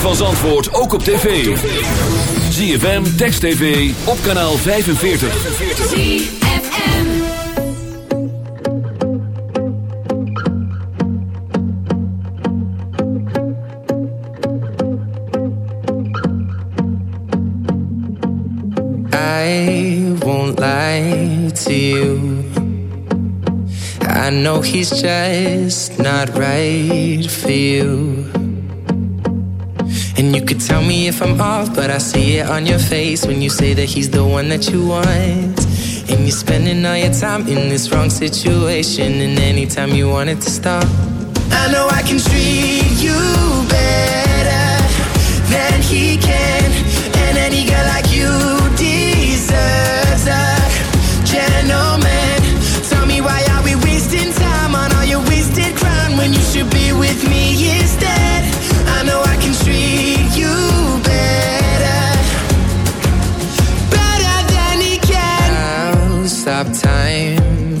ritme van Zandvoort ook op tv. ZFM, Text TV, op kanaal 45. ZFM I won't lie to you I know he's just not right for you tell me if I'm off, but I see it on your face when you say that he's the one that you want. And you're spending all your time in this wrong situation, and anytime you want it to stop. I know I can treat you better than he can, and any girl like you deserves a gentleman. Tell me why are we wasting time on ritme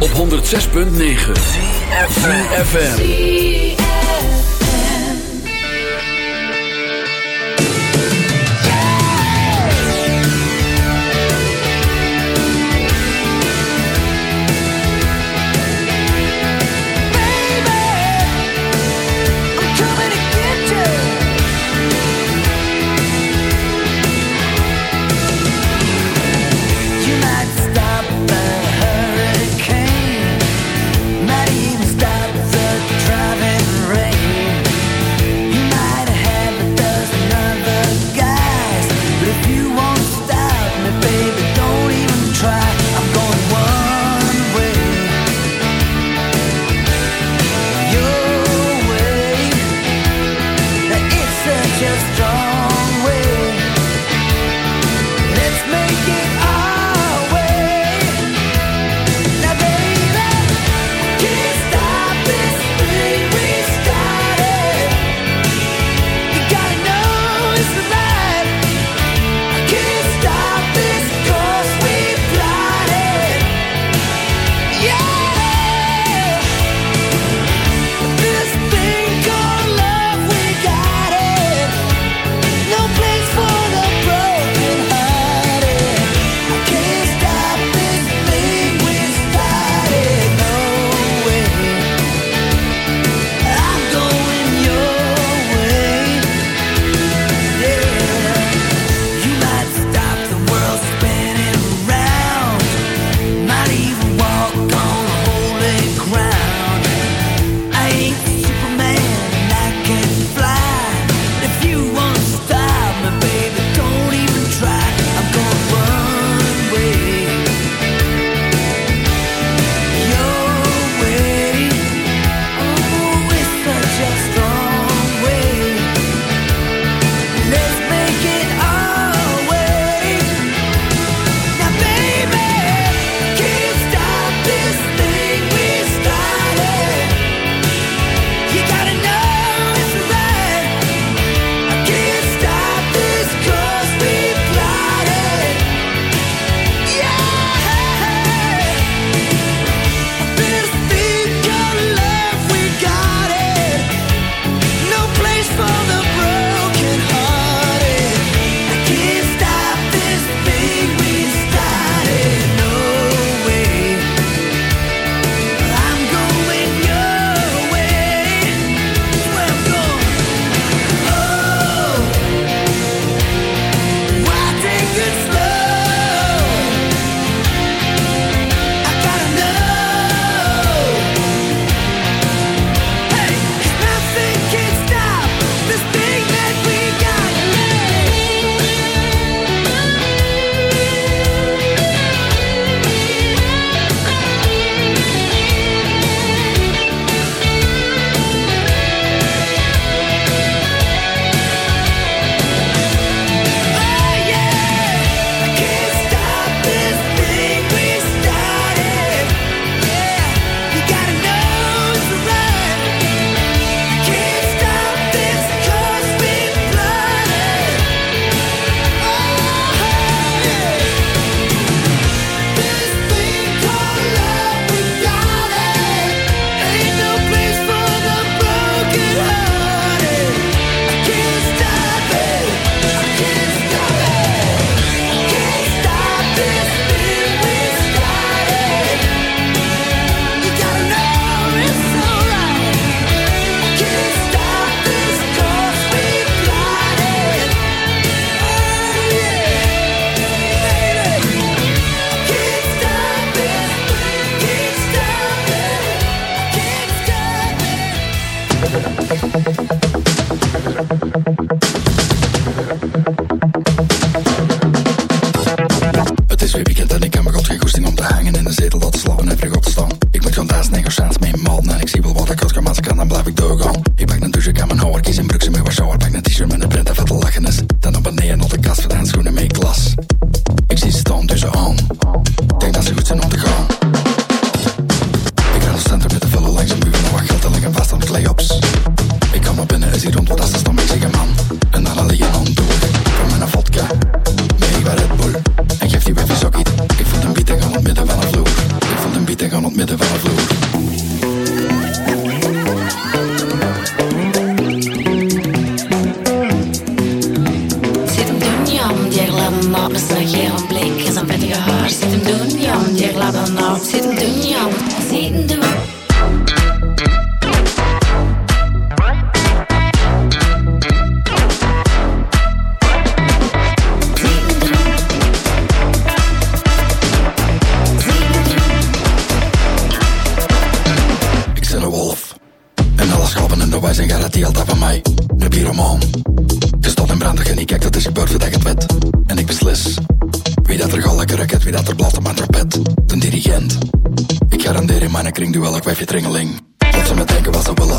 Op 106.9 FM. Maar dan klinkt u wel ook tringeling. Dat ze me denken wat ze willen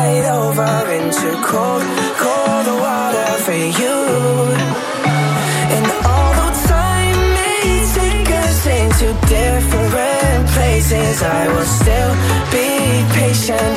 slide over into cold, cold water for you. And although time may take us into different places, I will still be patient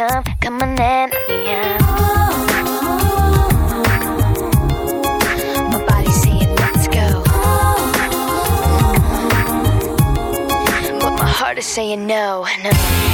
Come, come on in. Yeah. My saying let's go, but my heart is saying no, no.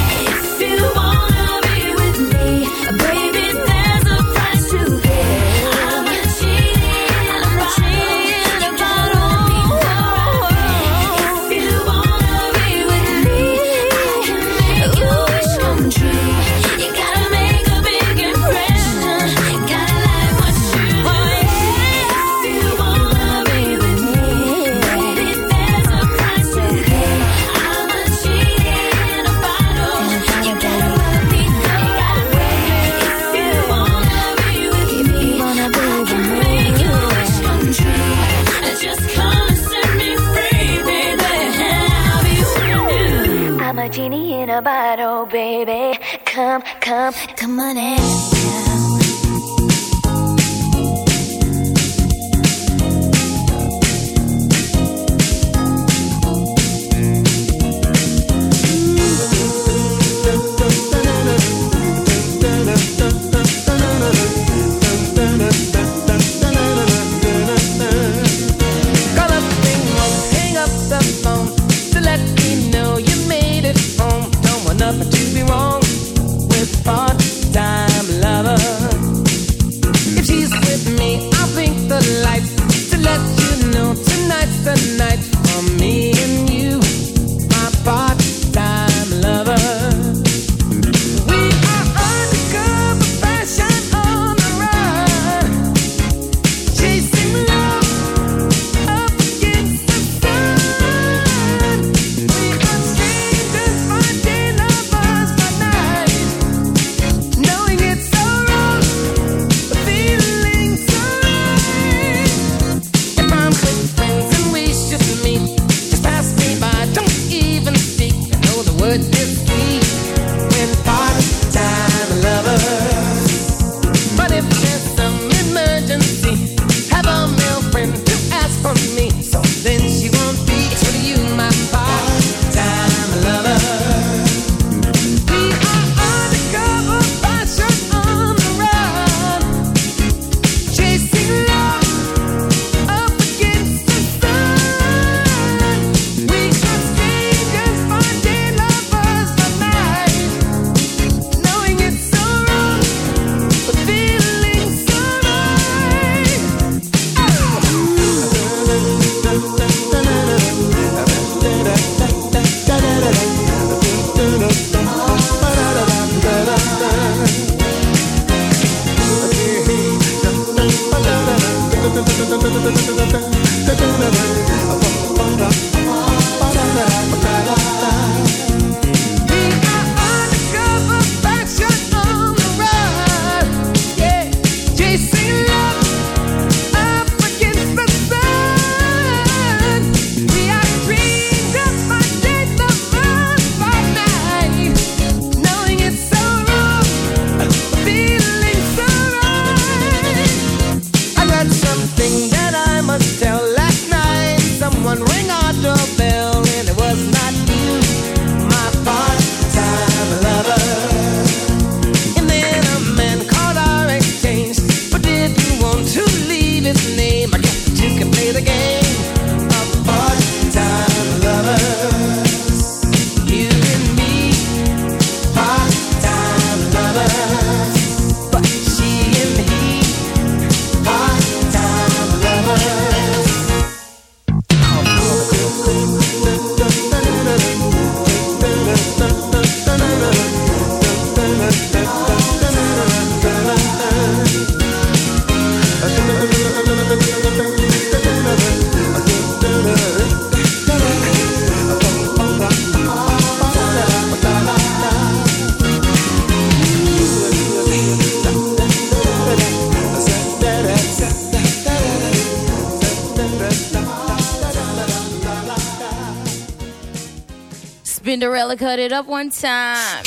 Come on in. It up one time.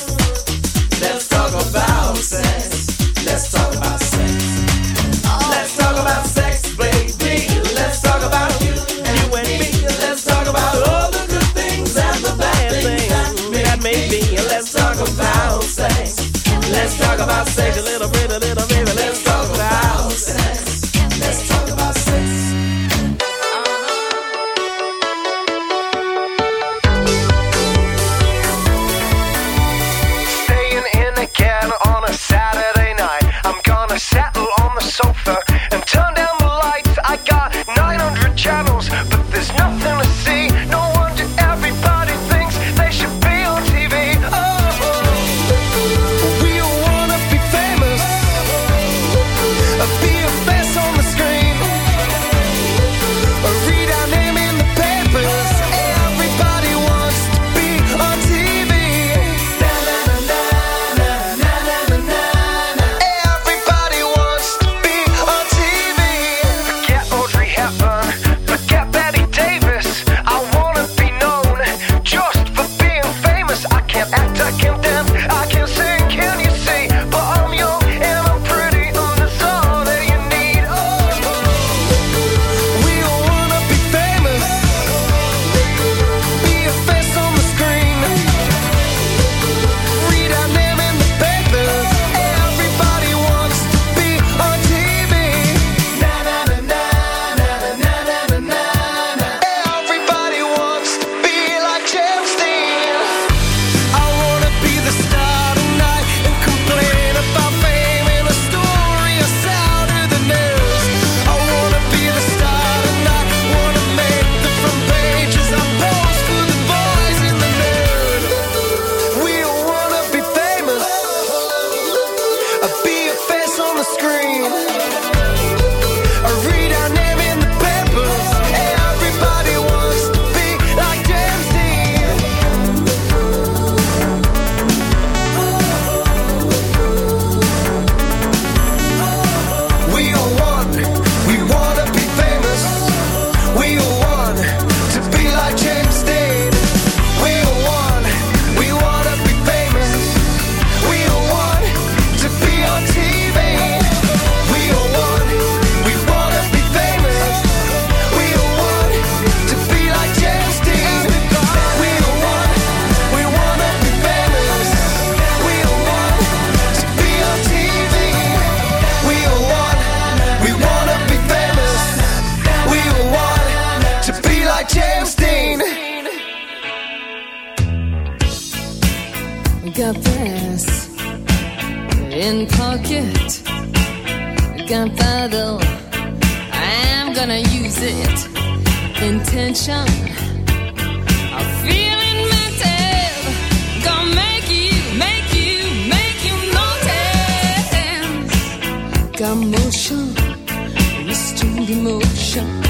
Emotion.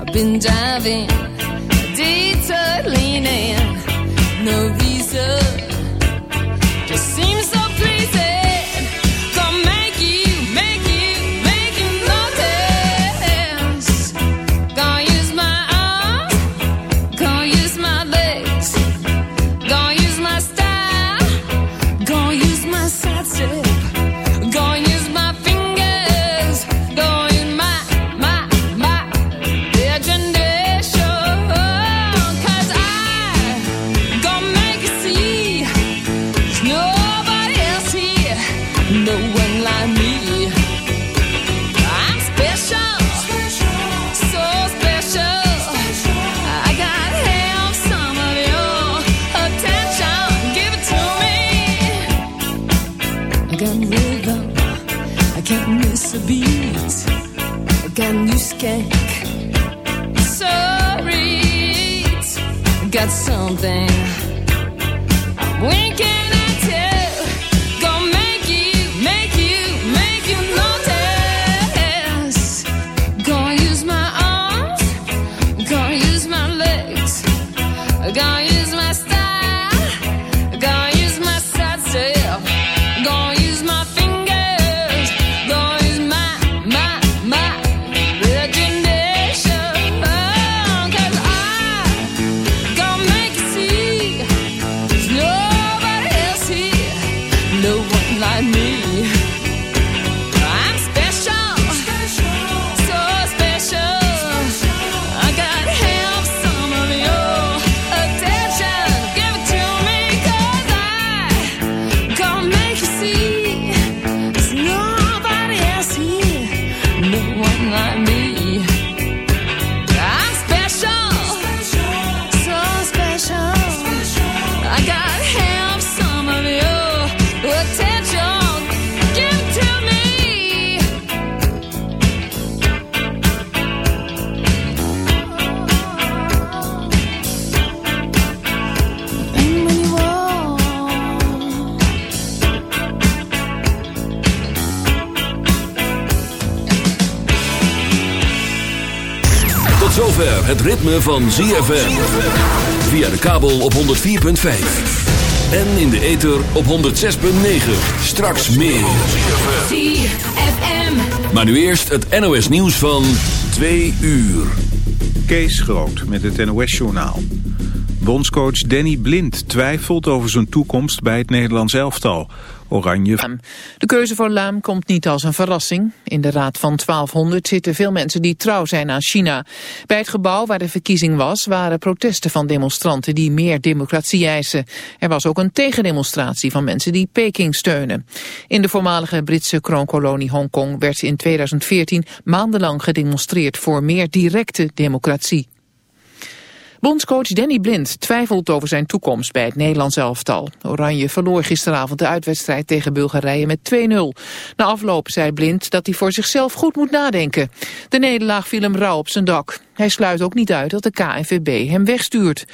I've been diving, detour leaning, no reason. Ritme van ZFM. Via de kabel op 104.5. En in de ether op 106.9. Straks meer. ZFM. Maar nu eerst het NOS nieuws van 2 uur. Kees Groot met het NOS-journaal. Bondscoach Danny Blind twijfelt over zijn toekomst bij het Nederlands elftal. Oranje... Keuze voor Laam komt niet als een verrassing. In de raad van 1200 zitten veel mensen die trouw zijn aan China. Bij het gebouw waar de verkiezing was waren protesten van demonstranten die meer democratie eisen. Er was ook een tegendemonstratie van mensen die Peking steunen. In de voormalige Britse kroonkolonie Hongkong werd in 2014 maandenlang gedemonstreerd voor meer directe democratie. Bondscoach Danny Blind twijfelt over zijn toekomst bij het Nederlands elftal. Oranje verloor gisteravond de uitwedstrijd tegen Bulgarije met 2-0. Na afloop zei Blind dat hij voor zichzelf goed moet nadenken. De nederlaag viel hem rauw op zijn dak. Hij sluit ook niet uit dat de KNVB hem wegstuurt.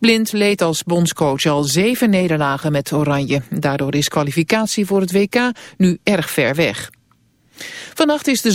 Blind leed als bondscoach al zeven nederlagen met Oranje. Daardoor is kwalificatie voor het WK nu erg ver weg. Vannacht is de